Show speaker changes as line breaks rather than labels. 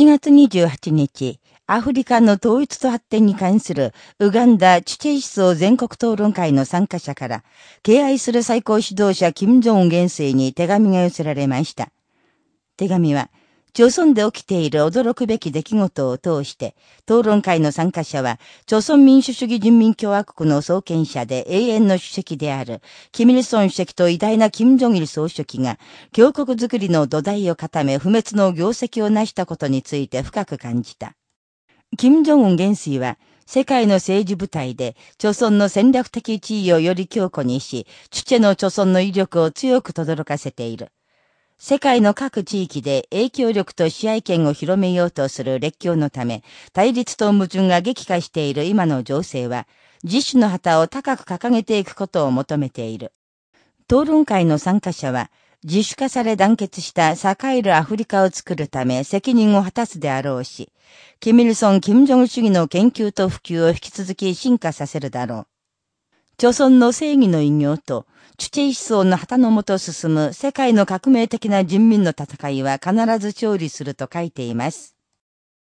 7月28日、アフリカの統一と発展に関するウガンダチュチェイ思想全国討論会の参加者から、敬愛する最高指導者金正恩元帥に手紙が寄せられました。手紙は、朝鮮で起きている驚くべき出来事を通して、討論会の参加者は、朝鮮民主主義人民共和国の創建者で永遠の主席である、キミルソン主席と偉大な金正日総書記が、強国づくりの土台を固め不滅の業績を成したことについて深く感じた。金正恩元帥は、世界の政治部隊で、朝鮮の戦略的地位をより強固にし、チュチェの朝鮮の威力を強く轟かせている。世界の各地域で影響力と支配権を広めようとする列強のため、対立と矛盾が激化している今の情勢は、自主の旗を高く掲げていくことを求めている。討論会の参加者は、自主化され団結した栄えるアフリカを作るため責任を果たすであろうし、キミルソン・キム・ジョン主義の研究と普及を引き続き進化させるだろう。朝鮮の正義の偉業と、チュチェ思想の旗のもと進む世界の革命的な人民の戦いは必ず勝利すると書いています。